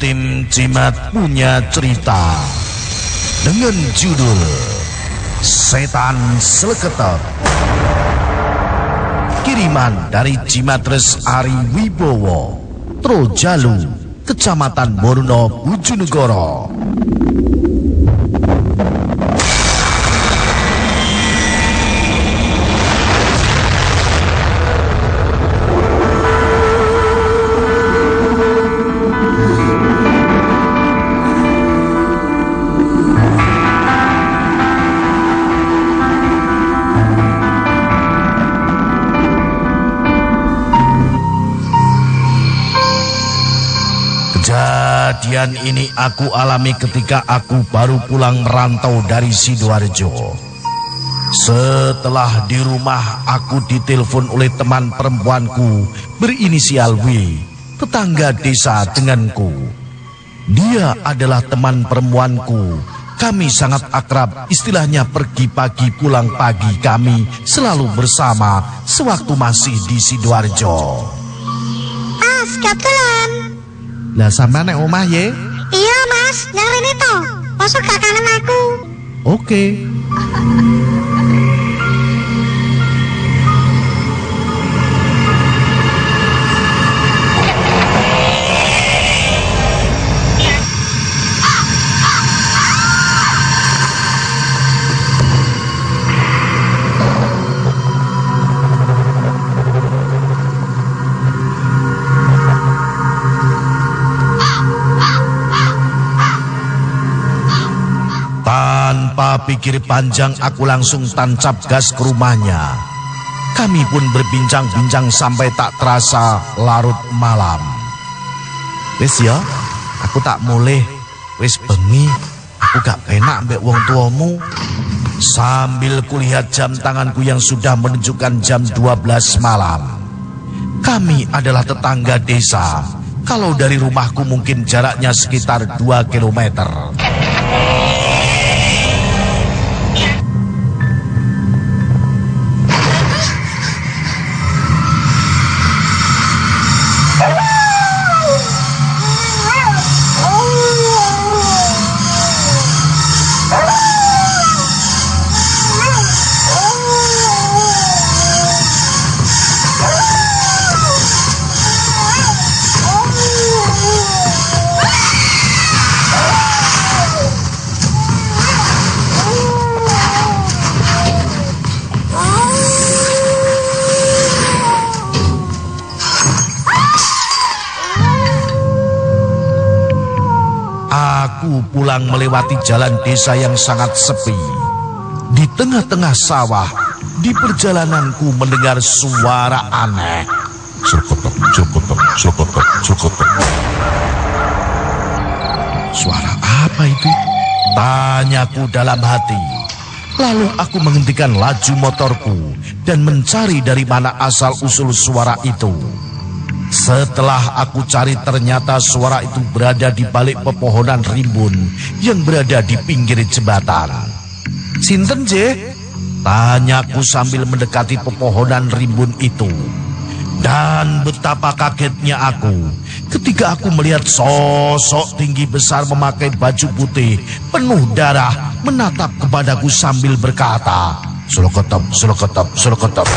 tim Cimat punya cerita dengan judul Setan Seleketot. Kiriman dari Cimatres Ari Wibowo, Trojalu, Kecamatan Borno, Bojonegoro. Kejadian ini aku alami ketika aku baru pulang merantau dari Sidoarjo. Setelah di rumah aku ditelepon oleh teman perempuanku berinisial W, tetangga desa denganku. Dia adalah teman perempuanku. Kami sangat akrab, istilahnya pergi pagi pulang pagi kami selalu bersama sewaktu masih di Sidoarjo. Mas, kebetulan. Lah sampean nek omah ye? Iya, Mas. Nang rene to. Masuk gak kangen aku. Oke. Tanpa pikir panjang aku langsung tancap gas ke rumahnya. Kami pun berbincang-bincang sampai tak terasa larut malam. Wis ya, aku tak mulai. Wis bengi, aku gak enak mbek wong tuamu. Sambil kulihat jam tanganku yang sudah menunjukkan jam 12 malam. Kami adalah tetangga desa. Kalau dari rumahku mungkin jaraknya sekitar 2 kilometer. Aku pulang melewati jalan desa yang sangat sepi. Di tengah-tengah sawah, di perjalananku mendengar suara aneh. Surkotok, surkotok, surkotok, surkotok. Suara apa itu? Tanyaku dalam hati. Lalu aku menghentikan laju motorku dan mencari dari mana asal-usul suara itu. Setelah aku cari ternyata suara itu berada di balik pepohonan rimbun yang berada di pinggir jembatan. Sinten je? Tanyaku sambil mendekati pepohonan rimbun itu. Dan betapa kagetnya aku ketika aku melihat sosok tinggi besar memakai baju putih penuh darah menatap kepadaku sambil berkata, Sulokotop, sulokotop, sulokotop.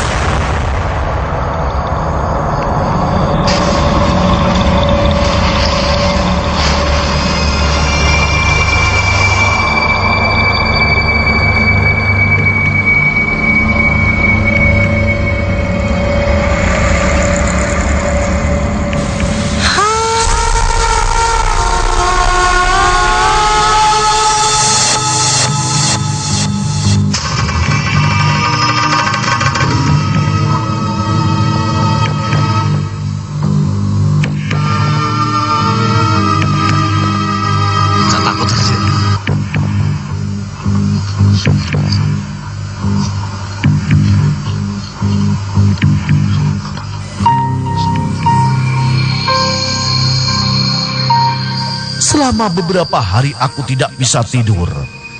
Selama beberapa hari aku tidak bisa tidur.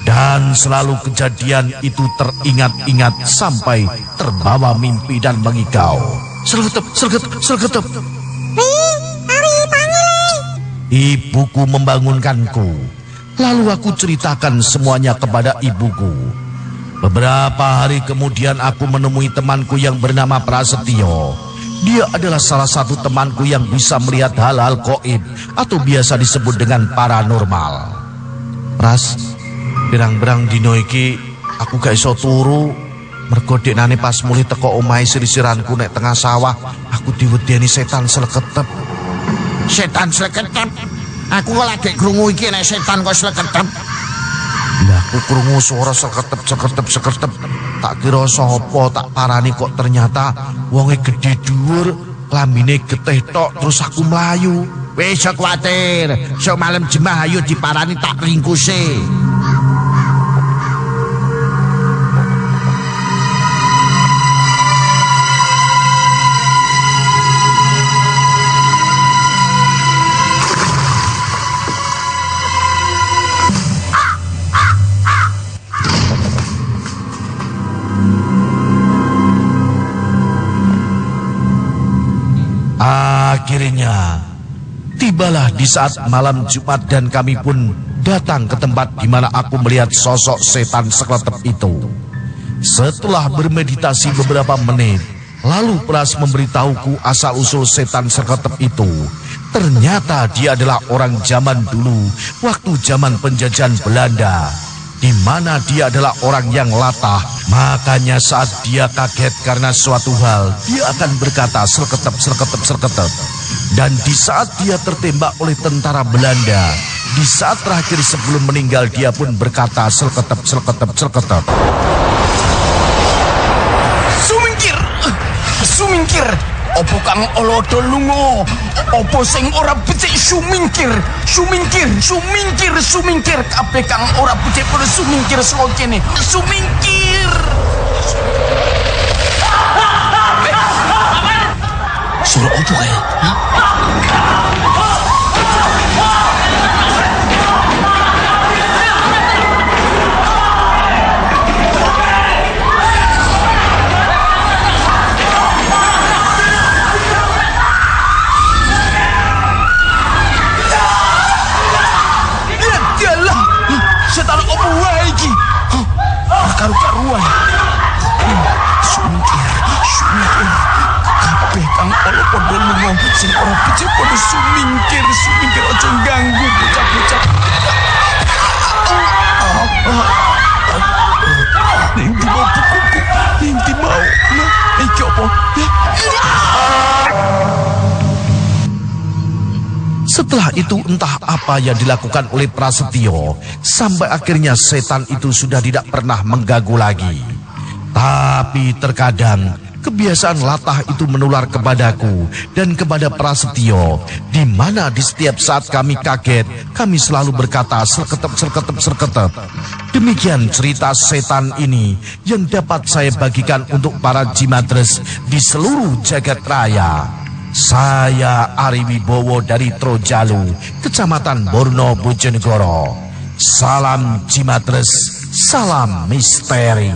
Dan selalu kejadian itu teringat-ingat sampai terbawa mimpi dan mengigau. Sergetep, sergetep, sergetep. Ibuku membangunkanku. Lalu aku ceritakan semuanya kepada ibuku. Beberapa hari kemudian aku menemui temanku yang bernama Prasetyo. Dia adalah salah satu temanku yang bisa melihat hal-hal koib atau biasa disebut dengan paranormal. Pras, berang-berang dino iki aku gak iso turu. Mergo nane pas mulai teko omahe sirisiranku nek tengah sawah, aku diwedeni setan seleketep. Setan seleketep? Aku kok lagi krungu iki nek setan kok seleketep. Lah aku krungu suara seketep seketep seketep. Tak kira sapa tak parani kok ternyata wonge gede dhuwur, lambine getih tok terus aku mlayu. Wis kuwatir, sok malam jemah ayo diparani tak ringkuse. Akhirnya, tibalah di saat malam Jumat dan kami pun datang ke tempat di mana aku melihat sosok setan sekletep itu. Setelah bermeditasi beberapa menit, lalu Pras memberitahuku asal-usul setan sekletep itu. Ternyata dia adalah orang zaman dulu, waktu zaman penjajahan Belanda di mana dia adalah orang yang latah. Makanya saat dia kaget karena suatu hal, dia akan berkata serketep, serketep, serketep. Dan di saat dia tertembak oleh tentara Belanda, di saat terakhir sebelum meninggal dia pun berkata serketep, serketep, serketep. Sumingkir! Sumingkir! Opo kang olodo lungo? Opo sing ora becik sumingkir? Sumingkir, sumingkir, sumingkir. Kabeh kang ora becik pada sumingkir saka kene. Sumingkir! Suara opo kae? Hah? Sing ora becik padha sumingkir, sumingkir aja ganggu bocah-bocah. Ning mau bukuku, ning di mau. Nah, iki apa? Ya, Setelah itu entah apa yang dilakukan oleh Prasetyo sampai akhirnya setan itu sudah tidak pernah mengganggu lagi. Tapi terkadang kebiasaan latah itu menular kepadaku dan kepada Prasetyo di mana di setiap saat kami kaget kami selalu berkata serketep serketep serketep. Demikian cerita setan ini yang dapat saya bagikan untuk para jimatres di seluruh jagat raya. Saya Ari Wibowo dari Trojalu, Kecamatan Borno, Bojonegoro. Salam Jimatres, salam misteri.